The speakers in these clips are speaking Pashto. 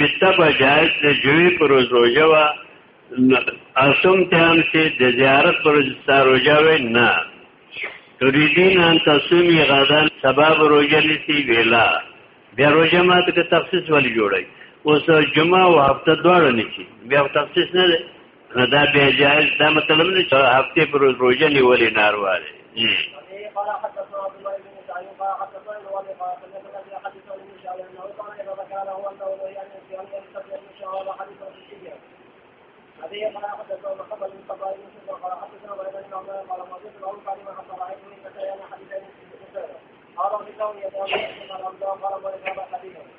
بتبا جائز د جوی پر روزه وا اسوم ته هم چې د زیارت پر روزه وي نه تريدين ان تصومي غدا سبب روزه نسی ویلا بیا روزه ماته کې تخصیص ولې جوړای اوس جمعه او هفته دواړه نشي بیا تخصیص نه نو دا بیا جایز دا مطلب نه چې هفته پر روزه نیولې ناروا دی قال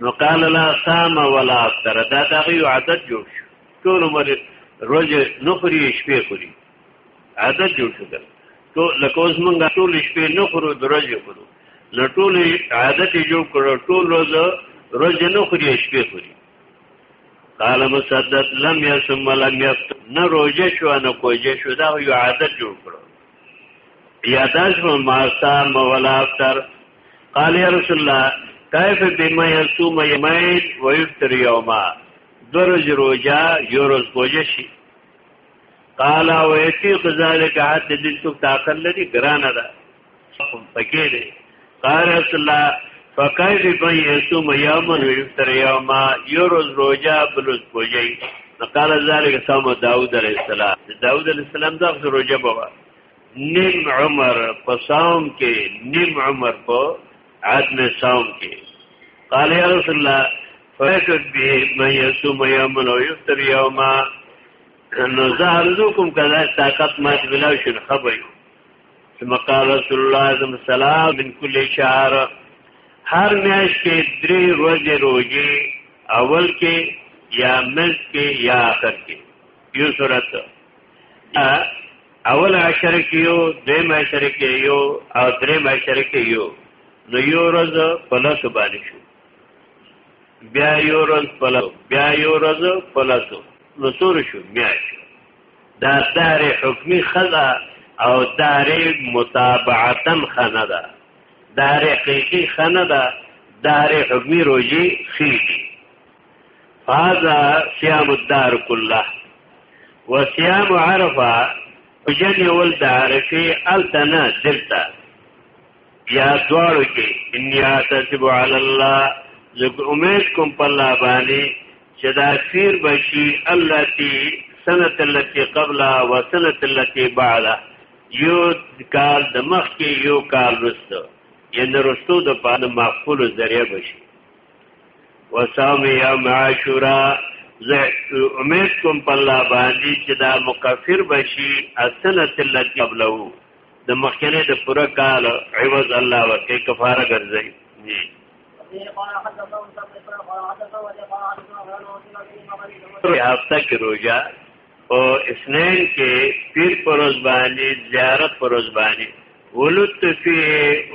نو قال لا صام ولا افطر دا دغه یو عادت جوړ شو ټول عمر روز نخري شپې خوري عادت جوړ شو ته لکه اوس مونږ ټول شپې نخرو درځ خورو نو ټول عادت جوړ کړو ټول روز روز نخري شپې خوري قال مسدد لم يسم ولم يفطر نه روزه شو نه کوجه شو دا یو عادت جوړ کړو یاداش ما صام ولا افطر قال یا رسول الله کیف بما یصوم یمین و یفطر یوما درج روجا یورز بوجشی قال او یتی ذالک حد دل تو طاقت لري ګران ده پکې دي قال رسول الله فکیف بما یصوم یوما و یفطر یوما یورز روجا بلوز بوجی قال ذالک سام داوود علیہ السلام داوود علیہ السلام دا روجا بوا نیم عمر په صوم کې نیم عمر په عدم صوم کې قال یا رسول الله فیشد به من یصوم یوما او یفطر یوما نو زهرزوکم کذا طاقت ما بلا شن خبر ثم قال رسول الله صلی الله علیه وسلم من کل شهر هر میاش کې درې ورځې روزي اول کې یا مز کې یا آخر کې یو صورت اول عشر کې یو دیم عشر کې یو او دریم عشر کې یو نو یو ورځ په لاسو باندې شو بیا یو ورځ په لاسو بیا یو ورځ په لاسو نو سور شو بیا شو دا دار حکمی خلا او دار متابعتا خنه ده دار حقیقی خنه ده دار حکمی روجی خیدی هذا صيام الدار كله وصيام عرفه وجن ول د عرفه التنا دلتا یا دوارو کې ان یاتسب علی الله زګ امید کوم په الله باندې چې دا خیر بشي الله تی سنت التي قبل و سنت التي بعد یو کال د مخ کې یو کال رسته یعنی رستو د پاله معقول ذریعہ بشي وصوم یوم عاشورا زه امید کوم په الله باندې چې دا مکفر بشي اسنه التي قبله د مخکنه د پوره کال عوض الله ورکه کفاره ګرځي جی هفته کې روزه او اسنین کې پیر پروز باندې زیارت پروز باندې ولت فی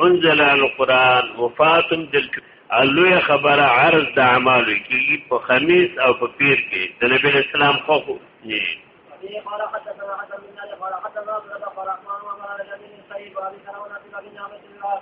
انزل القرآن وفاتم دل الوی خبر عرض د اعمال کی په خمیس او په پیر کې د نبی اسلام خو نه قال حدثنا حسن بن علي قال حدثنا عبد الله قال اخبرنا عمر بن ابي سعيد وابي كرونه بن ابي نعمه الله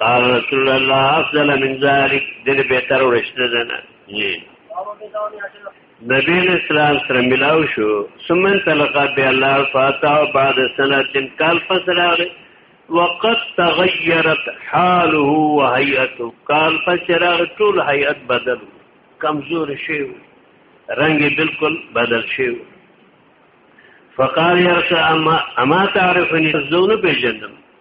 قال رسول الله افضل من ذلك دل به تر ورشته زنه نبی اسلام سره ملاو شو ثم تلقى بالله فاتا بعد سنه کال فسراغ وقد تغيرت حاله وهيئته کال فسراغ ټول هيئت بدل کمزور شي رنگ بالکل بدل شي فقال يا اما تعرفني زونه بجنم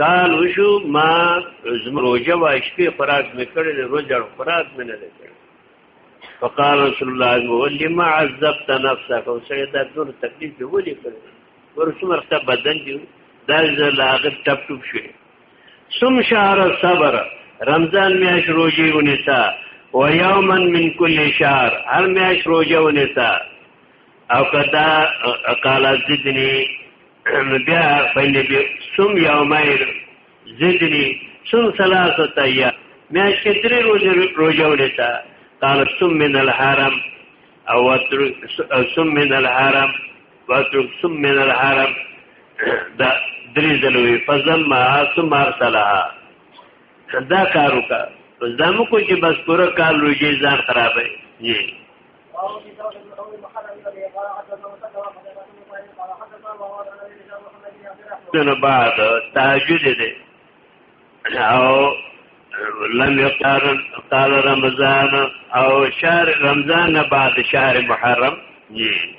کال وشو ما زم روزه واشپې خوراک مې کړې د روزه خوراک مې نه کړې فقال رسول الله مولي ما عذبت نفسك او سره دا ټول تکلیف دی ولې کړې ورسمه خپل بدن دی دا زلاغه ټپ ټپ شي سم شهر صبر رمضان میاش روزي ونیسا و یوما من کل شهر هر میاش روزه ونیسا او کدا قال زدنی نو بیا بلې بیا سم یو میر زدنی سم سلاسو تا یا میاش کې درې روزه روزه ولتا قال سم من الحرم او اترک سم من الحرم واترک سم من الحرم دا درې ځلوي فضل ما سم ارسلها دا کارو کا زمو کو چې بس پورا کار روزه ځان خرابې دنو بعد تاجد دی او لم یقارن قال رمضان او شهر رمضان نه بعد شهر محرم جی